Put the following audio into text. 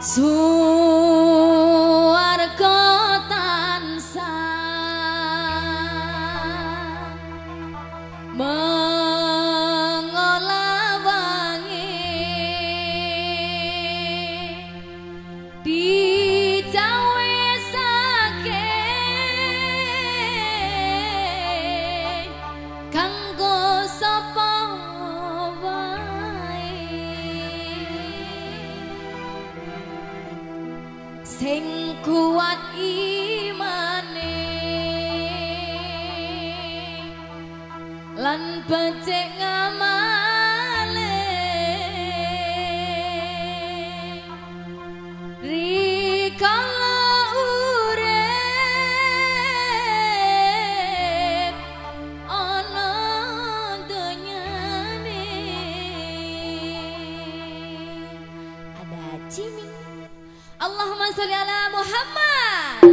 So sing kuat imane. Lan becik ngamale. Rikala urip ana donyane. Ada ciming Allahumma salli ala Muhammad.